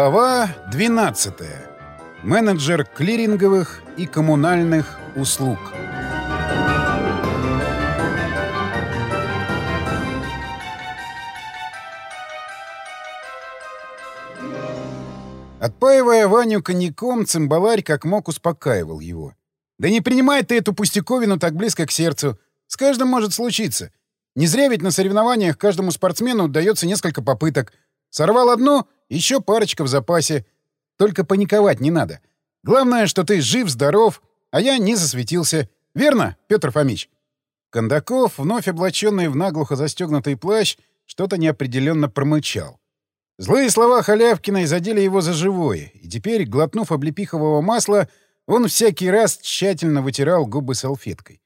Глава 12. Менеджер клиринговых и коммунальных услуг. Отпаивая Ваню коньяком, цимбаларь как мог успокаивал его. «Да не принимай ты эту пустяковину так близко к сердцу. С каждым может случиться. Не зря ведь на соревнованиях каждому спортсмену дается несколько попыток. Сорвал одну — еще парочка в запасе. Только паниковать не надо. Главное, что ты жив-здоров, а я не засветился. Верно, Петр Фомич?» Кондаков, вновь облаченный в наглухо застегнутый плащ, что-то неопределенно промычал. Злые слова Халявкиной задели его за живое, и теперь, глотнув облепихового масла, он всякий раз тщательно вытирал губы салфеткой.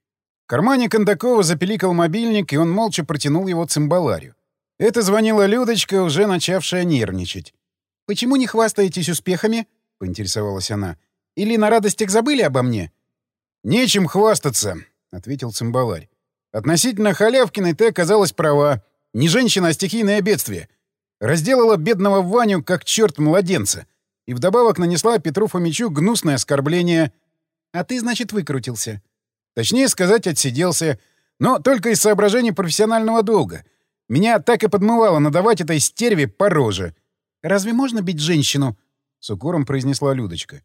В кармане Кондакова запеликал мобильник, и он молча протянул его цимбаларю. Это звонила Людочка, уже начавшая нервничать. «Почему не хвастаетесь успехами?» — поинтересовалась она. «Или на радостях забыли обо мне?» «Нечем хвастаться», — ответил цимбаларь. «Относительно Халявкиной ты оказалась права. Не женщина, а стихийное бедствие. Разделала бедного Ваню как черт младенца и вдобавок нанесла Петру Фомичу гнусное оскорбление. А ты, значит, выкрутился. Точнее сказать, отсиделся. Но только из соображений профессионального долга. Меня так и подмывало надавать этой стерве по роже. «Разве можно бить женщину?» — с укором произнесла Людочка.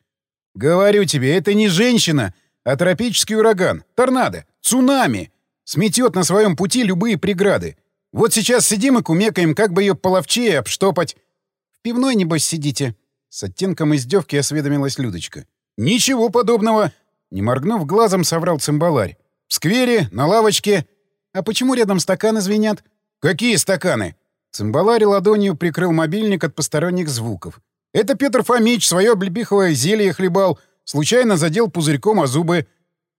«Говорю тебе, это не женщина, а тропический ураган, торнадо, цунами. Сметет на своем пути любые преграды. Вот сейчас сидим и кумекаем, как бы ее половчее обштопать. — В пивной, небось, сидите? С оттенком издевки осведомилась Людочка. «Ничего подобного!» Не моргнув глазом, соврал цимбаларь. «В сквере, на лавочке...» «А почему рядом стаканы звенят?» «Какие стаканы?» Цимбаларь ладонью прикрыл мобильник от посторонних звуков. «Это Петр Фомич свое облепиховое зелье хлебал, случайно задел пузырьком о зубы».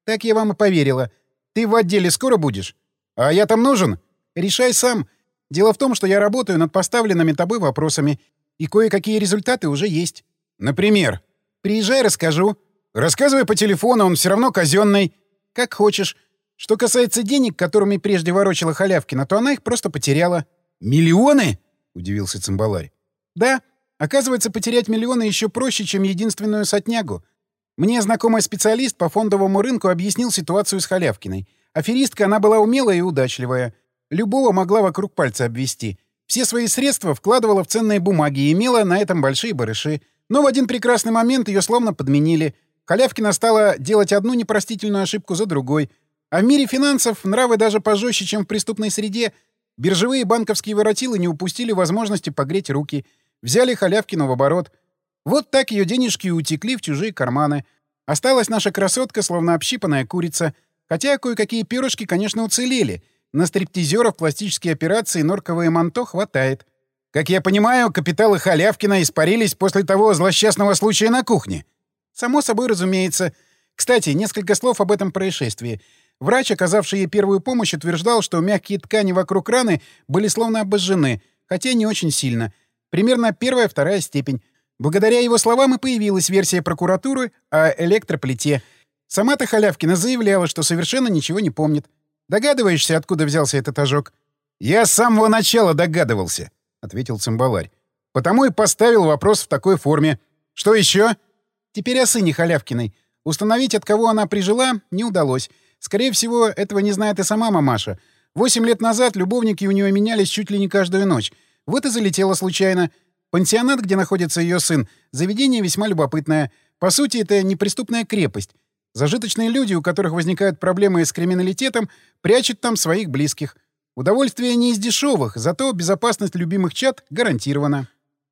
«Так я вам и поверила. Ты в отделе скоро будешь?» «А я там нужен?» «Решай сам. Дело в том, что я работаю над поставленными тобой вопросами и кое-какие результаты уже есть. Например? Приезжай, расскажу. Рассказывай по телефону, он все равно казенный. Как хочешь. Что касается денег, которыми прежде ворочала Халявкина, то она их просто потеряла. Миллионы? Удивился Цимбаларь. Да. Оказывается, потерять миллионы еще проще, чем единственную сотнягу. Мне знакомый специалист по фондовому рынку объяснил ситуацию с Халявкиной. Аферистка она была умелая и удачливая. Любого могла вокруг пальца обвести — все свои средства вкладывала в ценные бумаги и имела на этом большие барыши. Но в один прекрасный момент ее словно подменили. Халявкина стала делать одну непростительную ошибку за другой. А в мире финансов нравы даже пожестче, чем в преступной среде. Биржевые банковские воротилы не упустили возможности погреть руки. Взяли Халявкину в оборот. Вот так ее денежки утекли в чужие карманы. Осталась наша красотка, словно общипанная курица. Хотя кое-какие перышки, конечно, уцелели — на стриптизеров, пластические операции, норковое манто хватает. Как я понимаю, капиталы Халявкина испарились после того злосчастного случая на кухне. Само собой, разумеется. Кстати, несколько слов об этом происшествии. Врач, оказавший ей первую помощь, утверждал, что мягкие ткани вокруг раны были словно обожжены, хотя не очень сильно. Примерно первая-вторая степень. Благодаря его словам и появилась версия прокуратуры о электроплите. Сама-то Халявкина заявляла, что совершенно ничего не помнит. Догадываешься, откуда взялся этот ожог? Я с самого начала догадывался, ответил цимбаларь. Потому и поставил вопрос в такой форме. Что еще? Теперь о сыне Халявкиной. Установить, от кого она прижила, не удалось. Скорее всего, этого не знает и сама мамаша. Восемь лет назад любовники у нее менялись чуть ли не каждую ночь. Вот и залетела случайно. Пансионат, где находится ее сын, заведение весьма любопытное. По сути, это неприступная крепость. Зажиточные люди, у которых возникают проблемы с криминалитетом, прячут там своих близких. Удовольствие не из дешевых, зато безопасность любимых чат гарантирована.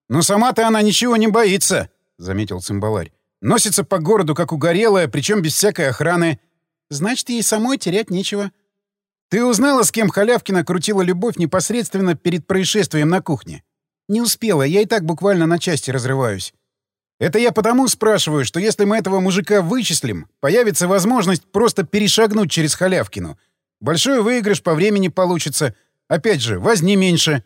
«Но сама-то она ничего не боится», — заметил цимбаларь. «Носится по городу, как угорелая, причем без всякой охраны». «Значит, ей самой терять нечего». «Ты узнала, с кем Халявкина крутила любовь непосредственно перед происшествием на кухне?» «Не успела, я и так буквально на части разрываюсь». Это я потому спрашиваю, что если мы этого мужика вычислим, появится возможность просто перешагнуть через халявкину. Большой выигрыш по времени получится. Опять же, возни меньше.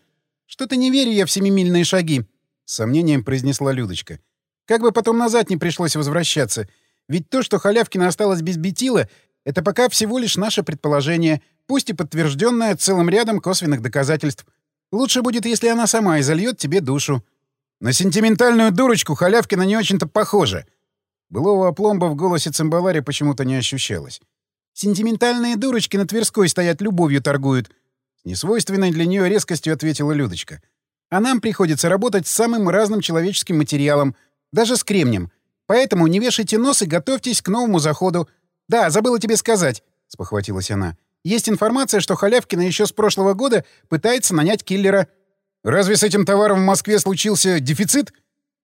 Что-то не верю я в семимильные шаги, — сомнением произнесла Людочка. Как бы потом назад не пришлось возвращаться. Ведь то, что Халявкина осталась без бетила, это пока всего лишь наше предположение, пусть и подтвержденное целым рядом косвенных доказательств. Лучше будет, если она сама изольет тебе душу. На сентиментальную дурочку Халявкина не очень-то похожа. Былого опломба в голосе цимбалари почему-то не ощущалось. «Сентиментальные дурочки на Тверской стоят, любовью торгуют», — с несвойственной для нее резкостью ответила Людочка. «А нам приходится работать с самым разным человеческим материалом, даже с кремнем. Поэтому не вешайте нос и готовьтесь к новому заходу. Да, забыла тебе сказать», — спохватилась она. «Есть информация, что Халявкина еще с прошлого года пытается нанять киллера». «Разве с этим товаром в Москве случился дефицит?»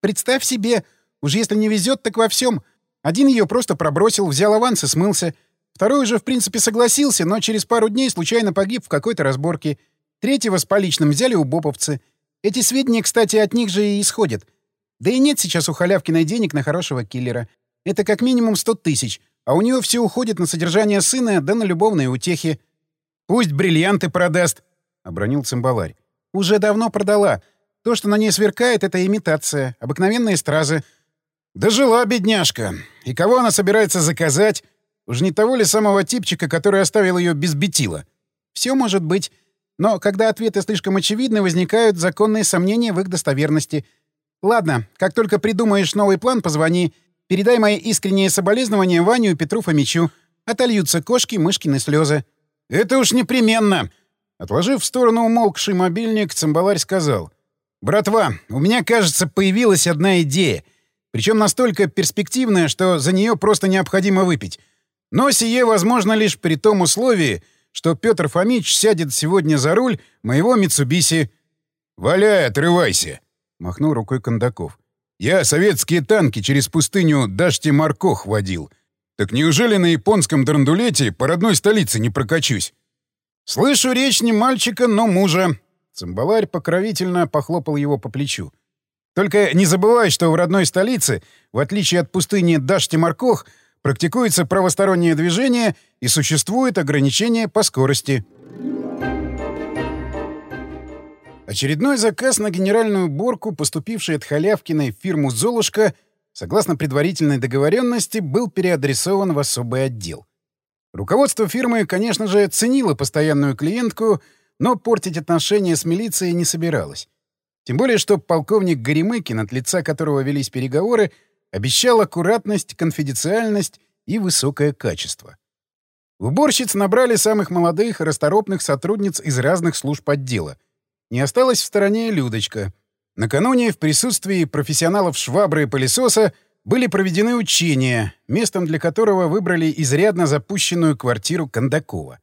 «Представь себе. Уж если не везет, так во всем. Один ее просто пробросил, взял аванс и смылся. Второй уже, в принципе, согласился, но через пару дней случайно погиб в какой-то разборке. Третьего с поличным взяли у боповцы. Эти сведения, кстати, от них же и исходят. Да и нет сейчас у Халявкиной денег на хорошего киллера. Это как минимум сто тысяч, а у нее все уходит на содержание сына да на любовные утехи. «Пусть бриллианты продаст», — обронил цимбаларь. «Уже давно продала. То, что на ней сверкает, — это имитация, обыкновенные стразы». «Дожила, бедняжка. И кого она собирается заказать? Уж не того ли самого типчика, который оставил ее без бетила? Все может быть. Но когда ответы слишком очевидны, возникают законные сомнения в их достоверности. Ладно, как только придумаешь новый план, позвони. Передай мои искренние соболезнования Ваню и Петру Фомичу. Отольются кошки, мышкины слезы. Это уж непременно. Отложив в сторону умолкший мобильник, цимбаларь сказал. «Братва, у меня, кажется, появилась одна идея. Причем настолько перспективная, что за нее просто необходимо выпить. Но сие возможно лишь при том условии, что Петр Фомич сядет сегодня за руль моего Митсубиси. «Валяй, отрывайся!» — махнул рукой Кондаков. «Я советские танки через пустыню Дашти-Маркох водил. Так неужели на японском драндулете по родной столице не прокачусь?» «Слышу речь не мальчика, но мужа». Цимбаларь покровительно похлопал его по плечу. «Только не забывай, что в родной столице, в отличие от пустыни Дашти-Маркох, практикуется правостороннее движение и существует ограничение по скорости. Очередной заказ на генеральную уборку, поступивший от Халявкиной в фирму «Золушка», согласно предварительной договоренности, был переадресован в особый отдел. Руководство фирмы, конечно же, ценило постоянную клиентку, но портить отношения с милицией не собиралось. Тем более, что полковник Горемыкин, от лица которого велись переговоры, обещал аккуратность, конфиденциальность и высокое качество. Уборщиц набрали самых молодых и расторопных сотрудниц из разных служб отдела. Не осталась в стороне Людочка. Накануне в присутствии профессионалов швабры и пылесоса были проведены учения, местом для которого выбрали изрядно запущенную квартиру Кондакова.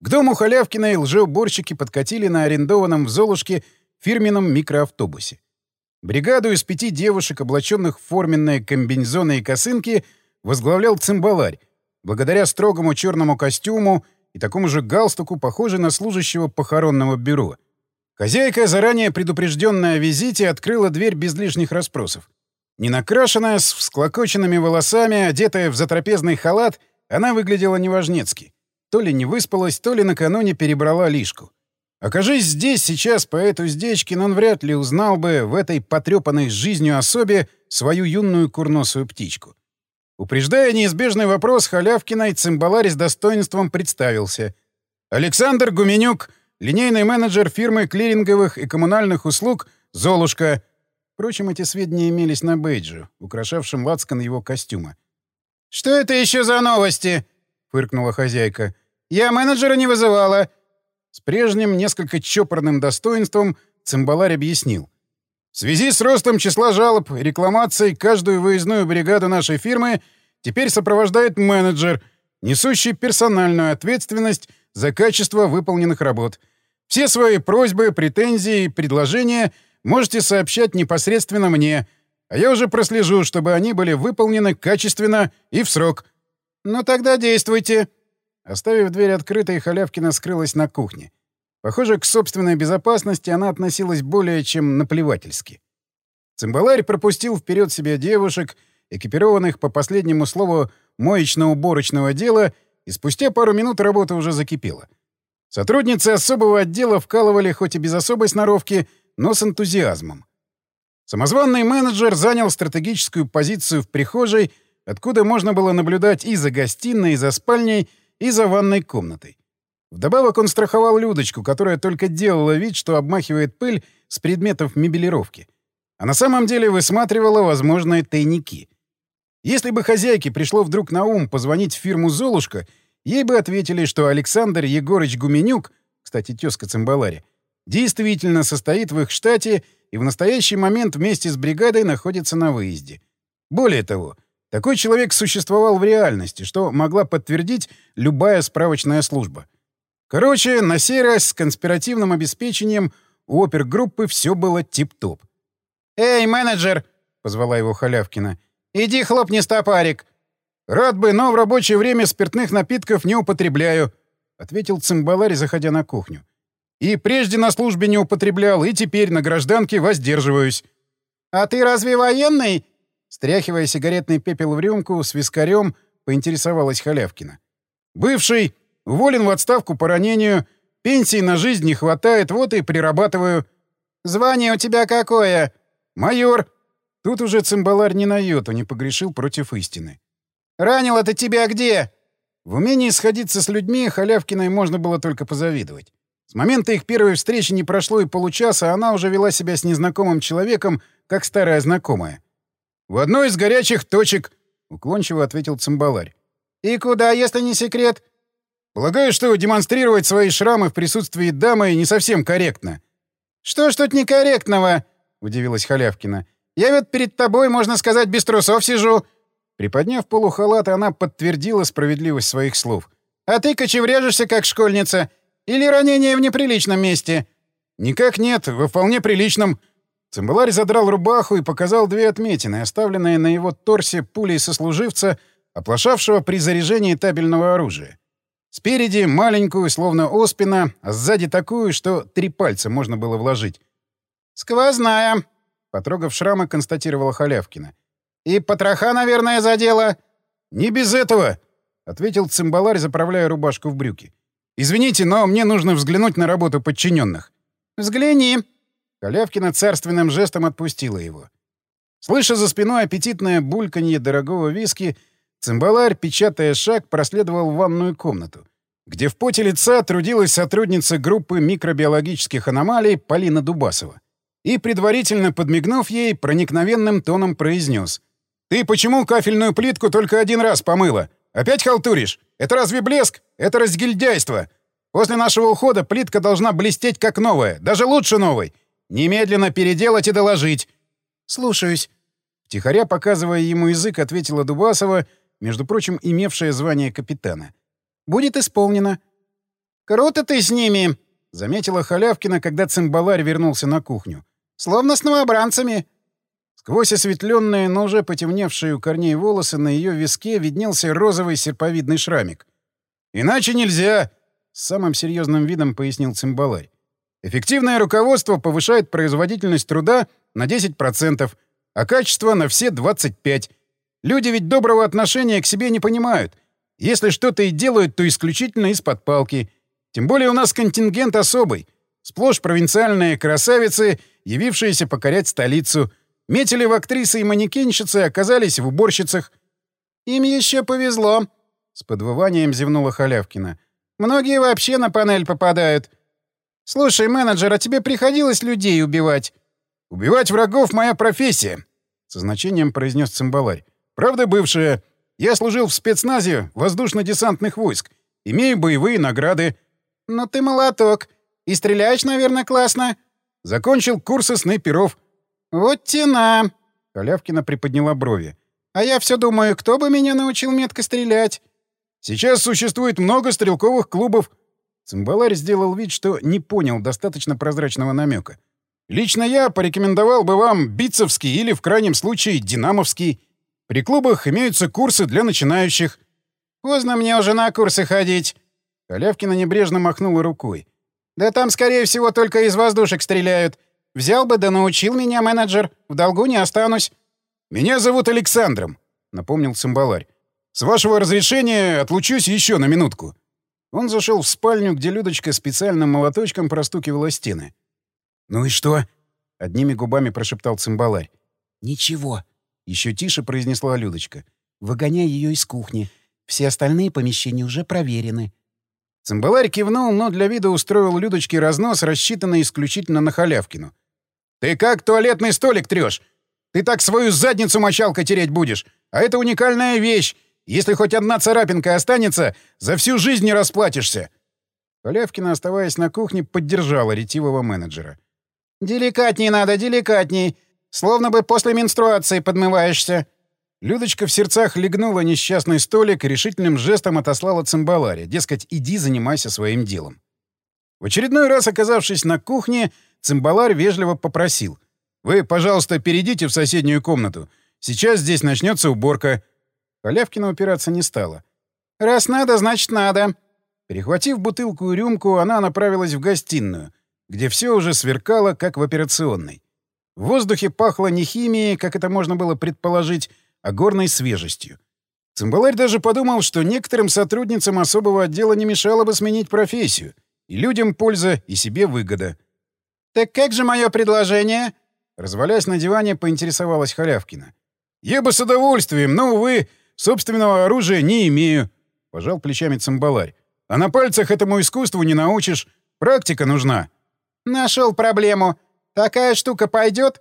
К дому Халявкиной лжеуборщики подкатили на арендованном в Золушке фирменном микроавтобусе. Бригаду из пяти девушек, облаченных в форменные комбинезоны и косынки, возглавлял цимбаларь, благодаря строгому черному костюму и такому же галстуку, похожий на служащего похоронного бюро. Хозяйка, заранее предупрежденная о визите, открыла дверь без лишних расспросов. Ненакрашенная, с всклокоченными волосами, одетая в затрапезный халат, она выглядела неважнецки. То ли не выспалась, то ли накануне перебрала лишку. Окажись здесь, сейчас, по этой уздечке, он вряд ли узнал бы в этой потрепанной жизнью особе свою юную курносую птичку. Упреждая неизбежный вопрос, Халявкина и Цимбаларь с достоинством представился. «Александр Гуменюк, линейный менеджер фирмы клиринговых и коммунальных услуг «Золушка». Впрочем, эти сведения имелись на бейджи, украшавшем лацкан его костюма. «Что это еще за новости?» — фыркнула хозяйка. «Я менеджера не вызывала. С прежним, несколько чопорным достоинством Цимбаларь объяснил. В связи с ростом числа жалоб и рекламаций каждую выездную бригаду нашей фирмы теперь сопровождает менеджер, несущий персональную ответственность за качество выполненных работ. Все свои просьбы, претензии и предложения можете сообщать непосредственно мне, а я уже прослежу, чтобы они были выполнены качественно и в срок. Ну тогда действуйте. Оставив дверь открытой, Халявкина скрылась на кухне. Похоже, к собственной безопасности она относилась более чем наплевательски. Цимбаларь пропустил вперед себе девушек, экипированных по последнему слову моечно-уборочного дела, и спустя пару минут работа уже закипела. Сотрудницы особого отдела вкалывали хоть и без особой сноровки, но с энтузиазмом. Самозванный менеджер занял стратегическую позицию в прихожей, откуда можно было наблюдать и за гостиной, и за спальней, и за ванной комнатой. Вдобавок он страховал Людочку, которая только делала вид, что обмахивает пыль с предметов мебелировки. а на самом деле высматривала возможные тайники. Если бы хозяйке пришло вдруг на ум позвонить в фирму «Золушка», ей бы ответили, что Александр Егорыч Гуменюк, кстати, тезка Цимбалари, действительно состоит в их штате и в настоящий момент вместе с бригадой находится на выезде. Более того, такой человек существовал в реальности, что могла подтвердить любая справочная служба. Короче, на сей раз с конспиративным обеспечением у опергруппы все было тип-топ. «Эй, менеджер!» — позвала его Халявкина. «Иди хлопни стопарик!» «Рад бы, но в рабочее время спиртных напитков не употребляю», — ответил цимбаларь, заходя на кухню. «И прежде на службе не употреблял, и теперь на гражданке воздерживаюсь». «А ты разве военный?» Стряхивая сигаретный пепел в рюмку, с вискарем поинтересовалась Халявкина. «Бывший, уволен в отставку по ранению, пенсии на жизнь не хватает, вот и прирабатываю». «Звание у тебя какое?» «Майор!» Тут уже цимбаларь ни на йоту не погрешил против истины. «Ранил это тебя где?» В умении сходиться с людьми Халявкиной можно было только позавидовать. С момента их первой встречи не прошло и получаса, а она уже вела себя с незнакомым человеком, как старая знакомая. «В одной из горячих точек», — уклончиво ответил цимбаларь. «И куда, если не секрет?» «Полагаю, что демонстрировать свои шрамы в присутствии дамы не совсем корректно». «Что ж тут некорректного?» — удивилась Халявкина. «Я ведь перед тобой, можно сказать, без трусов сижу». Приподняв полухалат, она подтвердила справедливость своих слов. «А ты кочевряжешься, как школьница. Или ранение в неприличном месте?» «Никак нет, во вполне приличном». Цимбаларь задрал рубаху и показал две отметины, оставленные на его торсе пулей сослуживца, оплошавшего при заряжении табельного оружия. Спереди маленькую, словно оспина, а сзади такую, что три пальца можно было вложить. «Сквозная», — потрогав шрамы, констатировала Халявкина. «И потроха, наверное, задела?» «Не без этого», — ответил цимбаларь, заправляя рубашку в брюки. «Извините, но мне нужно взглянуть на работу подчиненных». «Взгляни». Халявкина царственным жестом отпустила его. Слыша за спиной аппетитное бульканье дорогого виски, цимбаларь, печатая шаг, проследовал в ванную комнату, где в поте лица трудилась сотрудница группы микробиологических аномалий Полина Дубасова и, предварительно подмигнув ей, проникновенным тоном произнес. «Ты почему кафельную плитку только один раз помыла? Опять халтуришь? Это разве блеск? Это разгильдяйство. После нашего ухода плитка должна блестеть как новая, даже лучше новой. Немедленно переделать и доложить». «Слушаюсь». Втихаря, показывая ему язык, ответила Дубасова, между прочим, имевшая звание капитана. «Будет исполнено». «Круто ты с ними!» — заметила Халявкина, когда цимбаларь вернулся на кухню. Словно с новобранцами. Сквозь осветленные, но уже потемневшие у корней волосы на ее виске виднелся розовый серповидный шрамик. «Иначе нельзя!» — с самым серьезным видом пояснил цимбаларь. «Эффективное руководство повышает производительность труда на 10%, а качество на все 25%. Люди ведь доброго отношения к себе не понимают. Если что-то и делают, то исключительно из-под палки. Тем более у нас контингент особый. Сплошь провинциальные красавицы явившиеся покорять столицу. Метили в актрисы и манекенщицы, оказались в уборщицах. «Им еще повезло», — с подвыванием зевнула Халявкина. «Многие вообще на панель попадают. Слушай, менеджер, а тебе приходилось людей убивать?» «Убивать врагов — моя профессия», — со значением произнес цимбаларь. «Правда, бывшая. Я служил в спецназе воздушно-десантных войск. Имею боевые награды». «Ну ты молоток. И стреляешь, наверное, классно». Закончил курсы снайперов. Вот тена. Халявкина приподняла брови. А я все думаю, кто бы меня научил метко стрелять? Сейчас существует много стрелковых клубов. Цимбаларь сделал вид, что не понял достаточно прозрачного намека. Лично я порекомендовал бы вам битцевский или, в крайнем случае, динамовский. При клубах имеются курсы для начинающих. Поздно мне уже на курсы ходить. Халявкина небрежно махнула рукой. Да там, скорее всего, только из воздушек стреляют. Взял бы да научил меня менеджер. В долгу не останусь. Меня зовут Александром, напомнил цимбаларь. С вашего разрешения отлучусь еще на минутку. Он зашел в спальню, где Людочка специальным молоточком простукивала стены. «Ну и что?» — одними губами прошептал цимбаларь. «Ничего», — еще тише произнесла Людочка. «Выгоняй ее из кухни. Все остальные помещения уже проверены. Цимбаларь кивнул, но для вида устроил Людочке разнос, рассчитанный исключительно на Халявкину. «Ты как туалетный столик трешь? Ты так свою задницу мочалкой тереть будешь. А это уникальная вещь. Если хоть одна царапинка останется, за всю жизнь не расплатишься». Халявкина, оставаясь на кухне, поддержала ретивого менеджера. «Деликатней надо, деликатней. Словно бы после менструации подмываешься». Людочка в сердцах легнула несчастный столик и решительным жестом отослала цимбаларе. Дескать, иди занимайся своим делом. В очередной раз, оказавшись на кухне, цимбаларь вежливо попросил. «Вы, пожалуйста, перейдите в соседнюю комнату. Сейчас здесь начнется уборка». Халявкина упираться не стала. «Раз надо, значит надо». Перехватив бутылку и рюмку, она направилась в гостиную, где все уже сверкало, как в операционной. В воздухе пахло не химией, как это можно было предположить, а горной свежестью. Цимбаларь даже подумал, что некоторым сотрудницам особого отдела не мешало бы сменить профессию. И людям польза, и себе выгода. «Так как же мое предложение?» Развалясь на диване, поинтересовалась Халявкина. «Я бы с удовольствием, но, увы, собственного оружия не имею», — пожал плечами цимбаларь. «А на пальцах этому искусству не научишь. Практика нужна». «Нашел проблему. Такая штука пойдет?»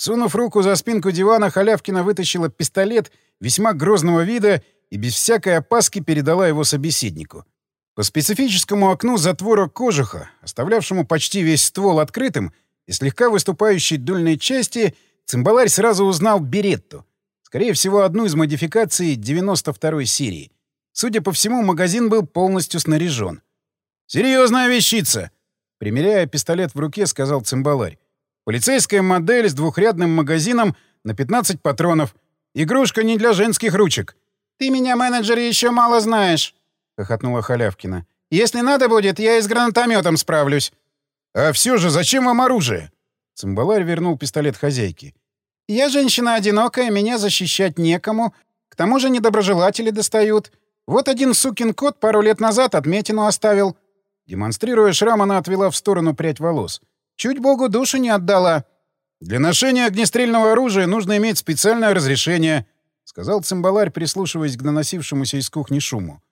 Сунув руку за спинку дивана, Халявкина вытащила пистолет весьма грозного вида и без всякой опаски передала его собеседнику. По специфическому окну затвора кожуха, оставлявшему почти весь ствол открытым и слегка выступающей дульной части, цимбаларь сразу узнал Беретту. Скорее всего, одну из модификаций 92-й серии. Судя по всему, магазин был полностью снаряжен. «Серьезная вещица!» Примеряя пистолет в руке, сказал цимбаларь. Полицейская модель с двухрядным магазином на 15 патронов. Игрушка не для женских ручек. «Ты меня, менеджер, еще мало знаешь», — хохотнула Халявкина. «Если надо будет, я и с гранатометом справлюсь». «А все же зачем вам оружие?» Цимбаларь вернул пистолет хозяйке. «Я женщина одинокая, меня защищать некому. К тому же недоброжелатели достают. Вот один сукин кот пару лет назад отметину оставил». Демонстрируя шрам, она отвела в сторону прядь волос. Чуть Богу душу не отдала. Для ношения огнестрельного оружия нужно иметь специальное разрешение, сказал цимбаларь, прислушиваясь к доносившемуся из кухни шуму.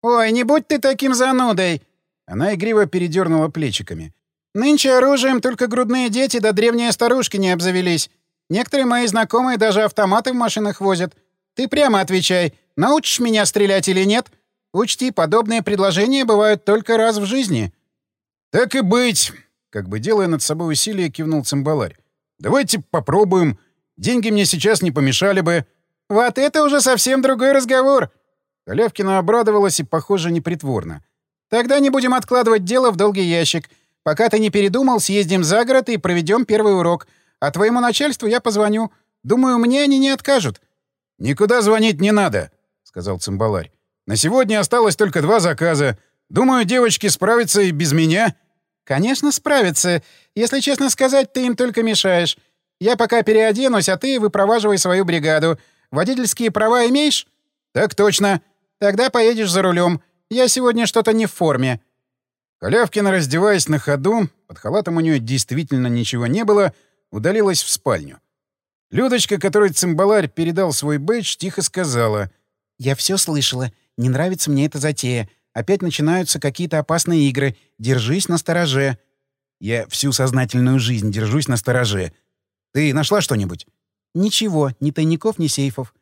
Ой, не будь ты таким занудой. Она игриво передернула плечиками. Нынче оружием только грудные дети да древние старушки не обзавелись. Некоторые мои знакомые даже автоматы в машинах возят. Ты прямо отвечай, научишь меня стрелять или нет? Учти, подобные предложения бывают только раз в жизни. Так и быть. Как бы делая над собой усилие, кивнул цимбаларь. «Давайте попробуем. Деньги мне сейчас не помешали бы». «Вот это уже совсем другой разговор!» Халявкина обрадовалась и, похоже, непритворно. «Тогда не будем откладывать дело в долгий ящик. Пока ты не передумал, съездим за город и проведем первый урок. А твоему начальству я позвоню. Думаю, мне они не откажут». «Никуда звонить не надо», — сказал цимбаларь. «На сегодня осталось только два заказа. Думаю, девочки справятся и без меня». «Конечно, справятся. Если честно сказать, ты им только мешаешь. Я пока переоденусь, а ты выпроваживай свою бригаду. Водительские права имеешь?» «Так точно. Тогда поедешь за рулем. Я сегодня что-то не в форме». Халявкина, раздеваясь на ходу, под халатом у нее действительно ничего не было, удалилась в спальню. Людочка, которой цимбаларь передал свой бейдж, тихо сказала. «Я все слышала. Не нравится мне эта затея. Опять начинаются какие-то опасные игры. Держись на стороже. Я всю сознательную жизнь держусь на стороже. Ты нашла что-нибудь? Ничего, ни тайников, ни сейфов.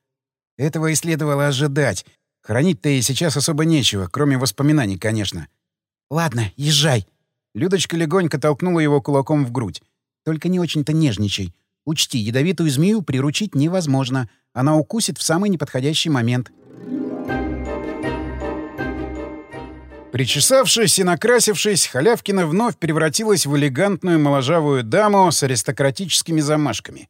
Этого и следовало ожидать. Хранить-то и сейчас особо нечего, кроме воспоминаний, конечно. Ладно, езжай. Людочка легонько толкнула его кулаком в грудь. Только не очень-то нежничай. Учти, ядовитую змею приручить невозможно. Она укусит в самый неподходящий момент. Причесавшись и накрасившись, Халявкина вновь превратилась в элегантную моложавую даму с аристократическими замашками.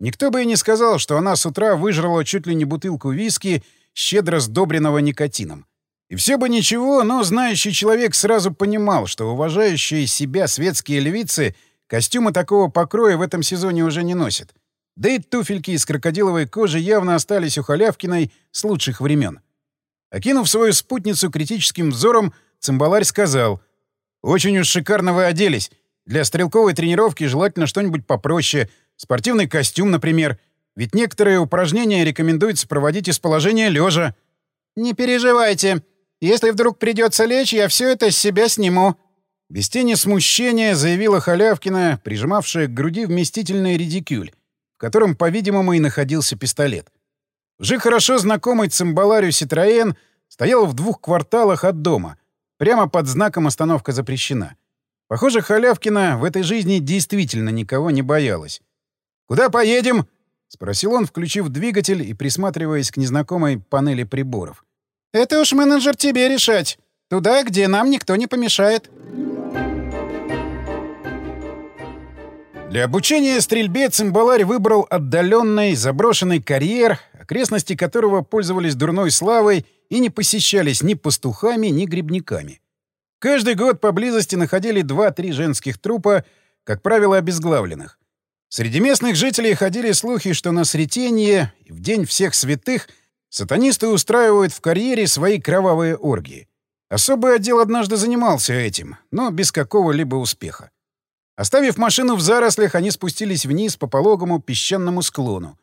Никто бы и не сказал, что она с утра выжрала чуть ли не бутылку виски, щедро сдобренного никотином. И все бы ничего, но знающий человек сразу понимал, что уважающие себя светские львицы костюмы такого покроя в этом сезоне уже не носят. Да и туфельки из крокодиловой кожи явно остались у Халявкиной с лучших времен. Окинув свою спутницу критическим взором, цимбаларь сказал. «Очень уж шикарно вы оделись. Для стрелковой тренировки желательно что-нибудь попроще. Спортивный костюм, например. Ведь некоторые упражнения рекомендуется проводить из положения лежа. «Не переживайте. Если вдруг придется лечь, я все это с себя сниму». Без тени смущения заявила Халявкина, прижимавшая к груди вместительный редикюль, в котором, по-видимому, и находился пистолет. Уже хорошо знакомый цимбаларию «Ситроен» стоял в двух кварталах от дома, прямо под знаком «Остановка запрещена». Похоже, Халявкина в этой жизни действительно никого не боялась. «Куда поедем?» — спросил он, включив двигатель и присматриваясь к незнакомой панели приборов. «Это уж менеджер тебе решать. Туда, где нам никто не помешает». Для обучения стрельбе цимбаларь выбрал отдаленный, заброшенный карьер, окрестности которого пользовались дурной славой и не посещались ни пастухами, ни грибниками. Каждый год поблизости находили два-три женских трупа, как правило, обезглавленных. Среди местных жителей ходили слухи, что на Сретенье, в День всех святых, сатанисты устраивают в карьере свои кровавые оргии. Особый отдел однажды занимался этим, но без какого-либо успеха. Оставив машину в зарослях, они спустились вниз по пологому песчаному склону.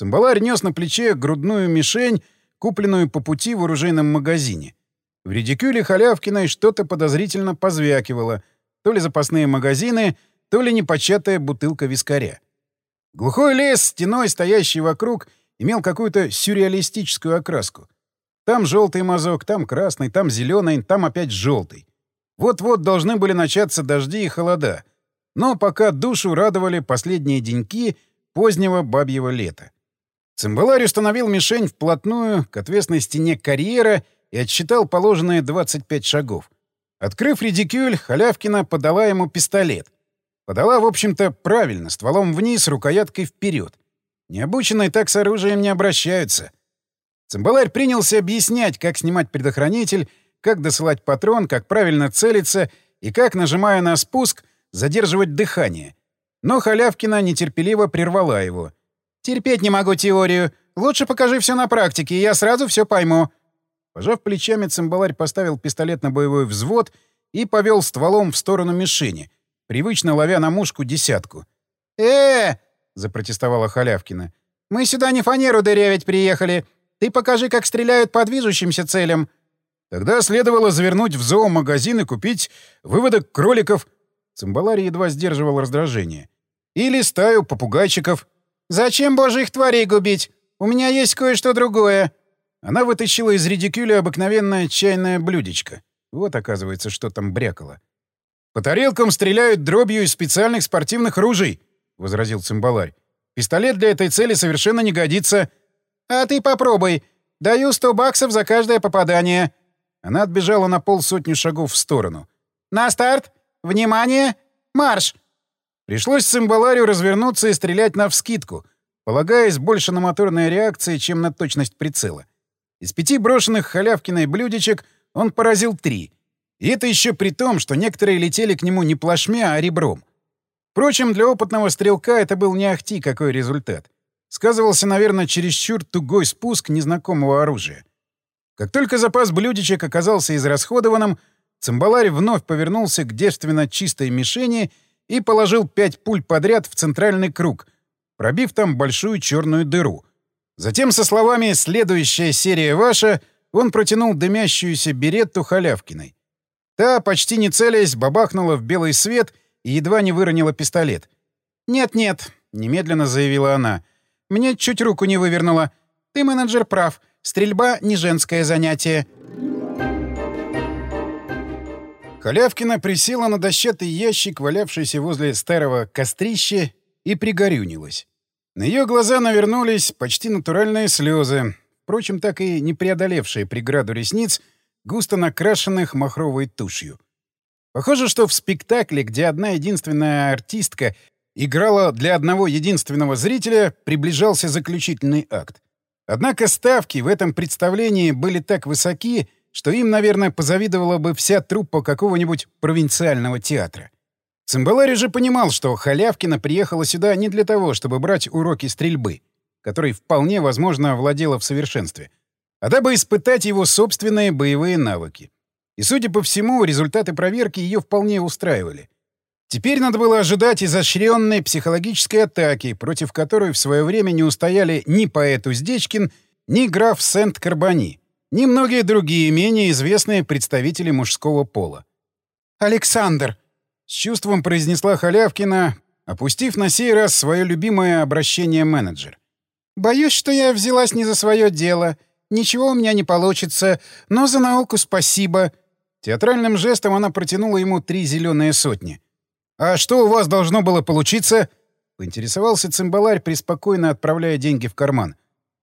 Цимбаларь нес на плече грудную мишень, купленную по пути в оружейном магазине. В редикюле Халявкиной что-то подозрительно позвякивало. То ли запасные магазины, то ли непочатая бутылка вискаря. Глухой лес, стеной стоящий вокруг, имел какую-то сюрреалистическую окраску. Там желтый мазок, там красный, там зеленый, там опять желтый. Вот-вот должны были начаться дожди и холода. Но пока душу радовали последние деньки позднего бабьего лета. Цимбаларь установил мишень вплотную к отвесной стене карьера и отсчитал положенные 25 шагов. Открыв редикюль, Халявкина подала ему пистолет. Подала, в общем-то, правильно, стволом вниз, рукояткой вперед. Необученные так с оружием не обращаются. Цимбаларь принялся объяснять, как снимать предохранитель, как досылать патрон, как правильно целиться и как, нажимая на спуск, задерживать дыхание. Но Халявкина нетерпеливо прервала его. «Терпеть не могу теорию. Лучше покажи все на практике, и я сразу все пойму». Пожав плечами, цимбаларь поставил пистолет на боевой взвод и повел стволом в сторону мишени, привычно ловя на мушку десятку. э запротестовала Халявкина. «Мы сюда не фанеру дырявить приехали. Ты покажи, как стреляют по движущимся целям». Тогда следовало завернуть в зоомагазин и купить выводок кроликов — Цимбаларий едва сдерживал раздражение. «Или стаю попугайчиков». «Зачем, боже, их тварей губить? У меня есть кое-что другое». Она вытащила из редикюля обыкновенное чайное блюдечко. Вот, оказывается, что там брякало. «По тарелкам стреляют дробью из специальных спортивных ружей», — возразил цимбаларь. «Пистолет для этой цели совершенно не годится». «А ты попробуй. Даю сто баксов за каждое попадание». Она отбежала на полсотню шагов в сторону. «На старт! Внимание! Марш!» Пришлось цимбаларию развернуться и стрелять навскидку, полагаясь больше на моторные реакции, чем на точность прицела. Из пяти брошенных халявкиной блюдечек он поразил три. И это еще при том, что некоторые летели к нему не плашмя, а ребром. Впрочем, для опытного стрелка это был не ахти какой результат. Сказывался, наверное, чересчур тугой спуск незнакомого оружия. Как только запас блюдечек оказался израсходованным, Цимбаларь вновь повернулся к девственно чистой мишени положил пять пуль подряд в центральный круг, пробив там большую черную дыру. Затем со словами «Следующая серия ваша» он протянул дымящуюся беретту Халявкиной. Та, почти не целясь, бабахнула в белый свет и едва не выронила пистолет. «Нет-нет», — немедленно заявила она, — «мне чуть руку не вывернула. Ты, менеджер, прав. Стрельба — не женское занятие». Халявкина присела на дощатый ящик, валявшийся возле старого кострища, и пригорюнилась. На ее глаза навернулись почти натуральные слезы, впрочем, так и не преодолевшие преграду ресниц, густо накрашенных махровой тушью. Похоже, что в спектакле, где одна единственная артистка играла для одного единственного зрителя, приближался заключительный акт. Однако ставки в этом представлении были так высоки, что им, наверное, позавидовала бы вся труппа какого-нибудь провинциального театра. Цимбалари же понимал, что Халявкина приехала сюда не для того, чтобы брать уроки стрельбы, которой вполне возможно овладела в совершенстве, а дабы испытать его собственные боевые навыки. И, судя по всему, результаты проверки ее вполне устраивали. Теперь надо было ожидать изощренной психологической атаки, против которой в свое время не устояли ни поэт Уздечкин, ни граф Сент-Карбани ни многие другие менее известные представители мужского пола. «Александр!» — с чувством произнесла Халявкина, опустив на сей раз свое любимое обращение менеджер. «Боюсь, что я взялась не за свое дело. Ничего у меня не получится, но за науку спасибо». Театральным жестом она протянула ему три зеленые сотни. «А что у вас должно было получиться?» — поинтересовался цимбаларь, преспокойно отправляя деньги в карман.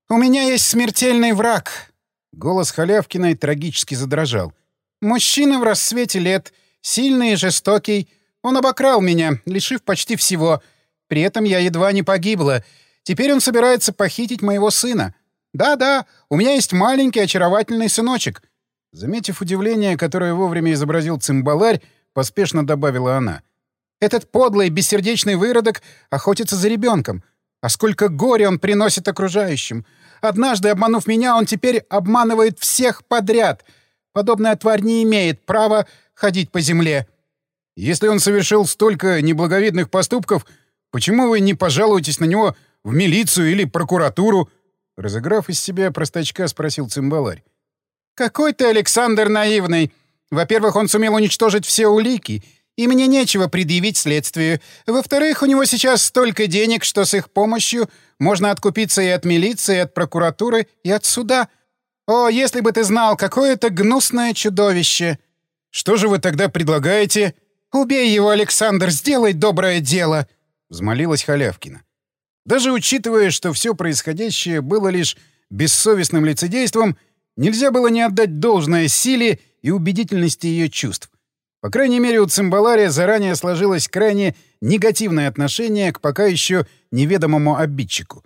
«У меня есть смертельный враг!» Голос Халявкиной трагически задрожал. «Мужчина в рассвете лет, сильный и жестокий. Он обокрал меня, лишив почти всего. При этом я едва не погибла. Теперь он собирается похитить моего сына. Да-да, у меня есть маленький очаровательный сыночек». Заметив удивление, которое вовремя изобразил цимбаларь, поспешно добавила она. «Этот подлый, бессердечный выродок охотится за ребенком. А сколько горя он приносит окружающим! Однажды, обманув меня, он теперь обманывает всех подряд. Подобная тварь не имеет права ходить по земле. Если он совершил столько неблаговидных поступков, почему вы не пожалуетесь на него в милицию или прокуратуру?» Разыграв из себя простачка, спросил цимбаларь. «Какой ты, Александр, наивный! Во-первых, он сумел уничтожить все улики — и мне нечего предъявить следствию. Во-вторых, у него сейчас столько денег, что с их помощью можно откупиться и от милиции, и от прокуратуры, и от суда. О, если бы ты знал, какое это гнусное чудовище!» «Что же вы тогда предлагаете?» «Убей его, Александр, сделай доброе дело!» — взмолилась Халявкина. Даже учитывая, что все происходящее было лишь бессовестным лицедейством, нельзя было не отдать должное силе и убедительности ее чувств. По крайней мере, у Цимбалария заранее сложилось крайне негативное отношение к пока еще неведомому обидчику.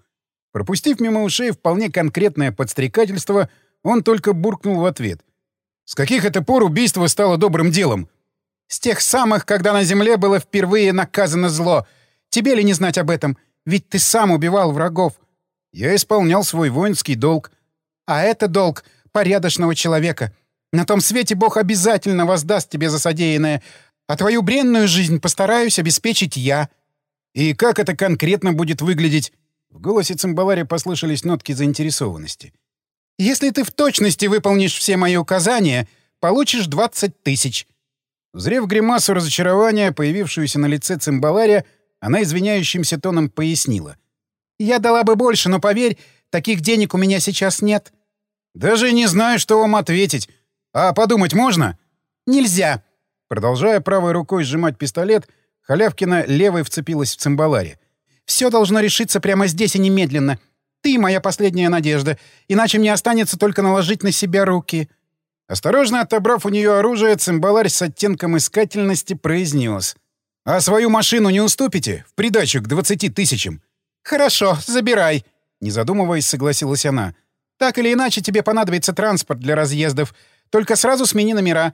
Пропустив мимо ушей вполне конкретное подстрекательство, он только буркнул в ответ. «С каких это пор убийство стало добрым делом?» «С тех самых, когда на земле было впервые наказано зло. Тебе ли не знать об этом? Ведь ты сам убивал врагов». «Я исполнял свой воинский долг». «А это долг порядочного человека. На том свете Бог обязательно воздаст тебе за содеянное, а твою бренную жизнь постараюсь обеспечить я». «И как это конкретно будет выглядеть?» В голосе Цимбалари послышались нотки заинтересованности. «Если ты в точности выполнишь все мои указания, получишь 20 тысяч». Взрев гримасу разочарования, появившуюся на лице Цимбалария, она извиняющимся тоном пояснила. «Я дала бы больше, но поверь, таких денег у меня сейчас нет». «Даже не знаю, что вам ответить. «А подумать можно?» «Нельзя!» Продолжая правой рукой сжимать пистолет, Халявкина левой вцепилась в цимбаларе. «Все должно решиться прямо здесь и немедленно. Ты моя последняя надежда, иначе мне останется только наложить на себя руки». Осторожно отобрав у нее оружие, цимбаларь с оттенком искательности произнес. «А свою машину не уступите? В придачу к двадцати тысячам?» «Хорошо, забирай», — не задумываясь, согласилась она. «Так или иначе тебе понадобится транспорт для разъездов. Только сразу смени номера».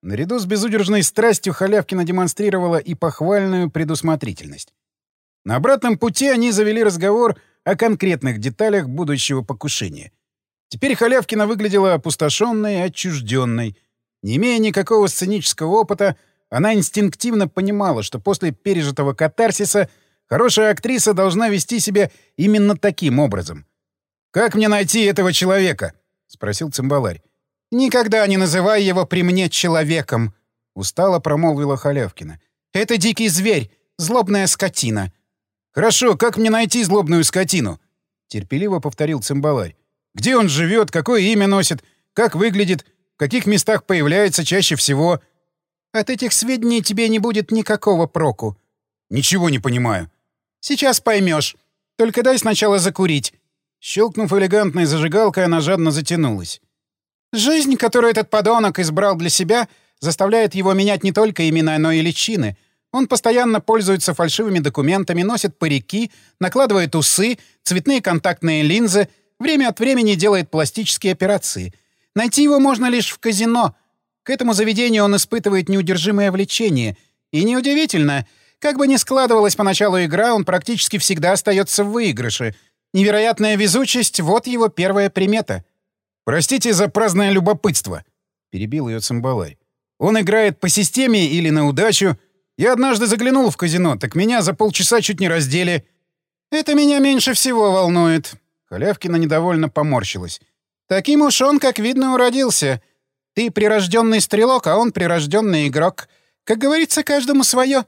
Наряду с безудержной страстью Халявкина демонстрировала и похвальную предусмотрительность. На обратном пути они завели разговор о конкретных деталях будущего покушения. Теперь Халявкина выглядела опустошенной и отчужденной. Не имея никакого сценического опыта, она инстинктивно понимала, что после пережитого катарсиса хорошая актриса должна вести себя именно таким образом. «Как мне найти этого человека?» — спросил цимбаларь. «Никогда не называй его при мне человеком», — устало промолвила Халявкина. «Это дикий зверь, злобная скотина». «Хорошо, как мне найти злобную скотину?» — терпеливо повторил цимбаларь. «Где он живет, какое имя носит, как выглядит, в каких местах появляется чаще всего?» «От этих сведений тебе не будет никакого проку». «Ничего не понимаю». «Сейчас поймешь. Только дай сначала закурить». Щелкнув элегантной зажигалкой, она жадно затянулась. Жизнь, которую этот подонок избрал для себя, заставляет его менять не только имена, но и личины. Он постоянно пользуется фальшивыми документами, носит парики, накладывает усы, цветные контактные линзы, время от времени делает пластические операции. Найти его можно лишь в казино. К этому заведению он испытывает неудержимое влечение. И неудивительно, как бы ни складывалась поначалу игра, он практически всегда остается в выигрыше. Невероятная везучесть — вот его первая примета. «Простите за праздное любопытство», — перебил ее цимбаларь. «Он играет по системе или на удачу? Я однажды заглянул в казино, так меня за полчаса чуть не раздели». «Это меня меньше всего волнует». Халявкина недовольно поморщилась. «Таким уж он, как видно, уродился. Ты прирожденный стрелок, а он прирожденный игрок. Как говорится, каждому свое.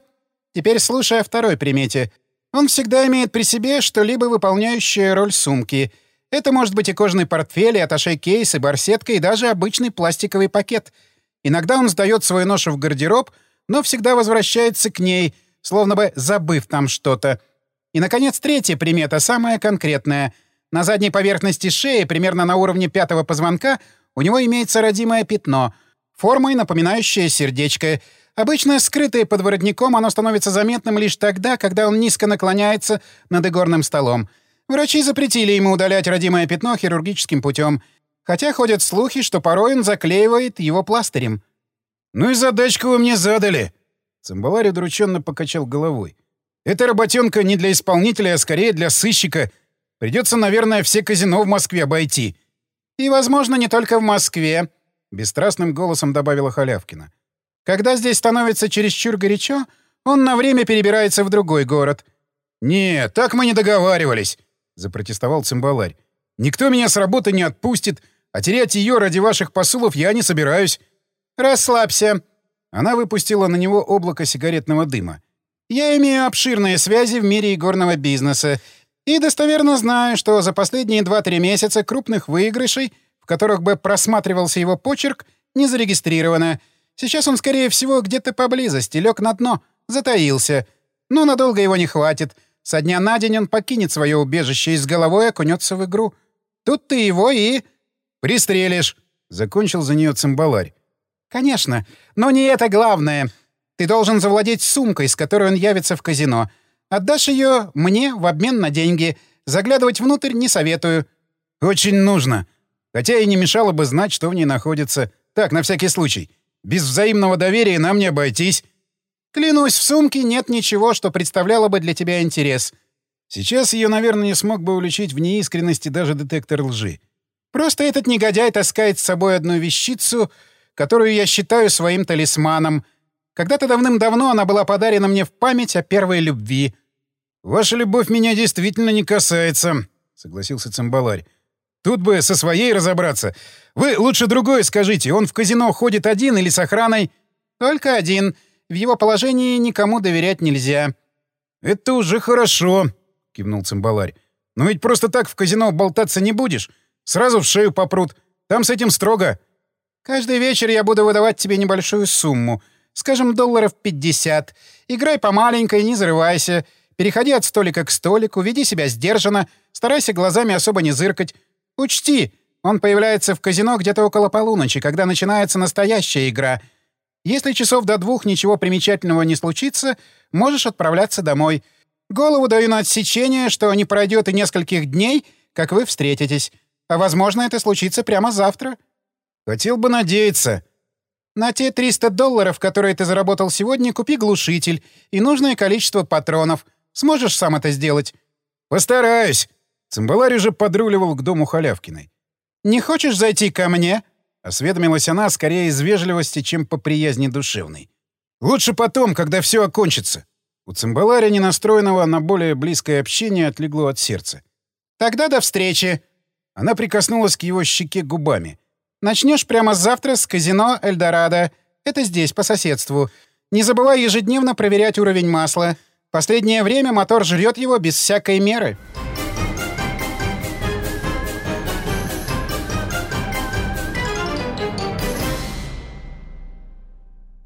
Теперь слушай о второй примете. Он всегда имеет при себе что-либо выполняющее роль сумки. Это может быть и кожаный портфель, и аташе-кейс, и барсетка, и даже обычный пластиковый пакет. Иногда он сдает свою ношу в гардероб, но всегда возвращается к ней, словно бы забыв там что-то. И, наконец, третья примета, самая конкретная. На задней поверхности шеи, примерно на уровне пятого позвонка, у него имеется родимое пятно, формой напоминающее сердечко — Обычно скрытое под воротником, оно становится заметным лишь тогда, когда он низко наклоняется над игорным столом. Врачи запретили ему удалять родимое пятно хирургическим путем, хотя ходят слухи, что порой он заклеивает его пластырем. «Ну и задачку вы мне задали!» Цимбаларь удрученно покачал головой. «Эта работенка не для исполнителя, а скорее для сыщика. Придется, наверное, все казино в Москве обойти». «И, возможно, не только в Москве», — бесстрастным голосом добавила Халявкина. Когда здесь становится чересчур горячо, он на время перебирается в другой город. «Не, так мы не договаривались», — запротестовал цимбаларь. «Никто меня с работы не отпустит, а терять ее ради ваших посулов я не собираюсь». «Расслабься». Она выпустила на него облако сигаретного дыма. «Я имею обширные связи в мире игорного бизнеса и достоверно знаю, что за последние 2-3 месяца крупных выигрышей, в которых бы просматривался его почерк, не зарегистрировано — Сейчас он, скорее всего, где-то поблизости, лег на дно, затаился. Но надолго его не хватит. Со дня на день он покинет свое убежище и с головой окунется в игру. Тут ты его и... «Пристрелишь!» — закончил за нее цимбаларь. «Конечно. Но не это главное. Ты должен завладеть сумкой, с которой он явится в казино. Отдашь ее мне в обмен на деньги. Заглядывать внутрь не советую». «Очень нужно. Хотя и не мешало бы знать, что в ней находится. Так, на всякий случай. Без взаимного доверия нам не обойтись. Клянусь, в сумке нет ничего, что представляло бы для тебя интерес. Сейчас ее, наверное, не смог бы уличить в неискренности даже детектор лжи. Просто этот негодяй таскает с собой одну вещицу, которую я считаю своим талисманом. Когда-то давным-давно она была подарена мне в память о первой любви. «Ваша любовь меня действительно не касается», — согласился Цимбаларь. Тут бы со своей разобраться. Вы лучше другое скажите. Он в казино ходит один или с охраной? Только один. В его положении никому доверять нельзя. Это уже хорошо, кивнул цимбаларь. Но ведь просто так в казино болтаться не будешь. Сразу в шею попрут. Там с этим строго. Каждый вечер я буду выдавать тебе небольшую сумму. Скажем, долларов 50. Играй по маленькой, не зарывайся. Переходи от столика к столику, веди себя сдержанно, старайся глазами особо не зыркать. Учти, он появляется в казино где-то около полуночи, когда начинается настоящая игра. Если часов до двух ничего примечательного не случится, можешь отправляться домой. Голову даю на отсечение, что не пройдет и нескольких дней, как вы встретитесь. А возможно, это случится прямо завтра. Хотел бы надеяться. На те 300 долларов, которые ты заработал сегодня, купи глушитель и нужное количество патронов. Сможешь сам это сделать? Постараюсь. Цимбаларь уже подруливал к дому Халявкиной. «Не хочешь зайти ко мне?» — осведомилась она скорее из вежливости, чем по приязни душевной. «Лучше потом, когда все окончится». У Цимбаларя, не настроенного на более близкое общение, отлегло от сердца. «Тогда до встречи!» Она прикоснулась к его щеке губами. «Начнешь прямо завтра с казино «Эльдорадо». Это здесь, по соседству. Не забывай ежедневно проверять уровень масла. Последнее время мотор жрет его без всякой меры».